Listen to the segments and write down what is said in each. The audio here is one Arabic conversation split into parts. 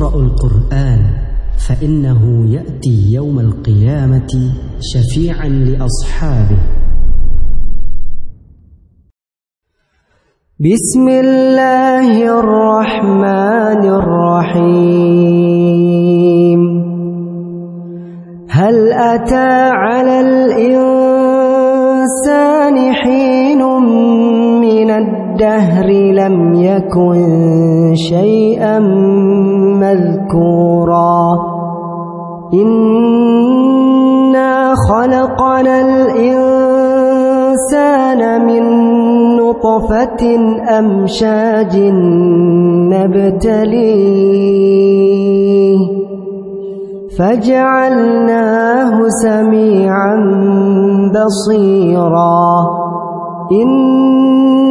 اقرأوا القرآن فإنه يأتي يوم القيامة شفيعا لأصحابه. بسم الله الرحمن الرحيم. هل أتى على الإنسان الدهر لم يكن شيئا مذكورا. إنا خلقنا الإنسان من نطفة أمشاج نبتليه. فجعلناه سميعا بصيرا.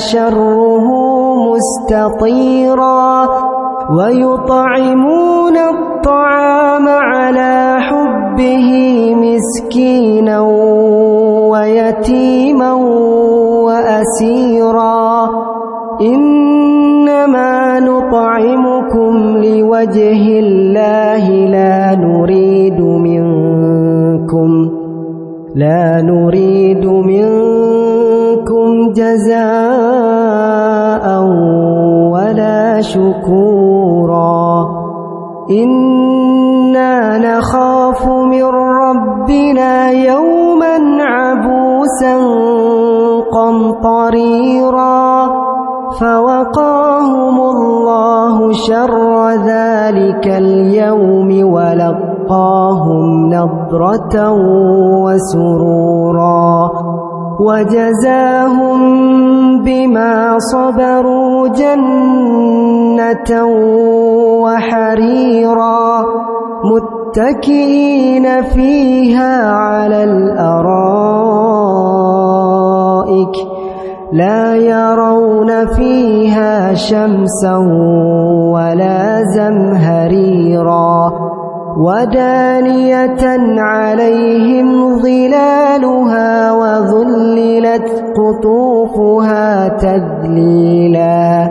شره مستطيرا ويطعمون الطعام على حبه مسكينا ويتيما إنا نخاف من ربنا يوما عبوسا قمطريرا فوقاهم الله شر ذلك اليوم ولقاهم نضرة وسرورا وجزاهم بما صبروا جنة وحريرا متكئين فيها على الأرائك لا يرون فيها شمسا ولا زمهريرا ودانية عليهم ظلالها وظللت قطوفها تذليلا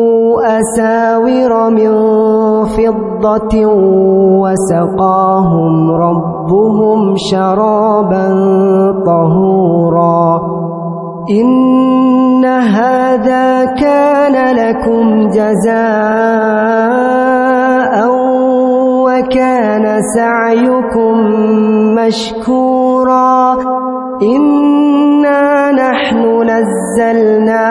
أساور من فضة وسقاهم ربهم شرابا طهورا. إن هذا كان لكم جزاء كان سعيكم مشكورا. إنا نحن نزلنا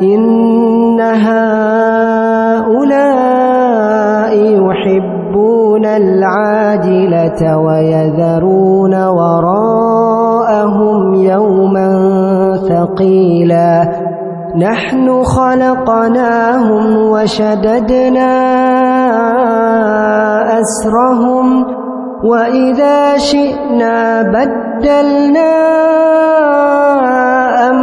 إن هؤلاء يحبون العاجلة ويذرون وراءهم يوما ثقيلا نحن خلقناهم وشددنا أسرهم وإذا شئنا بدلنا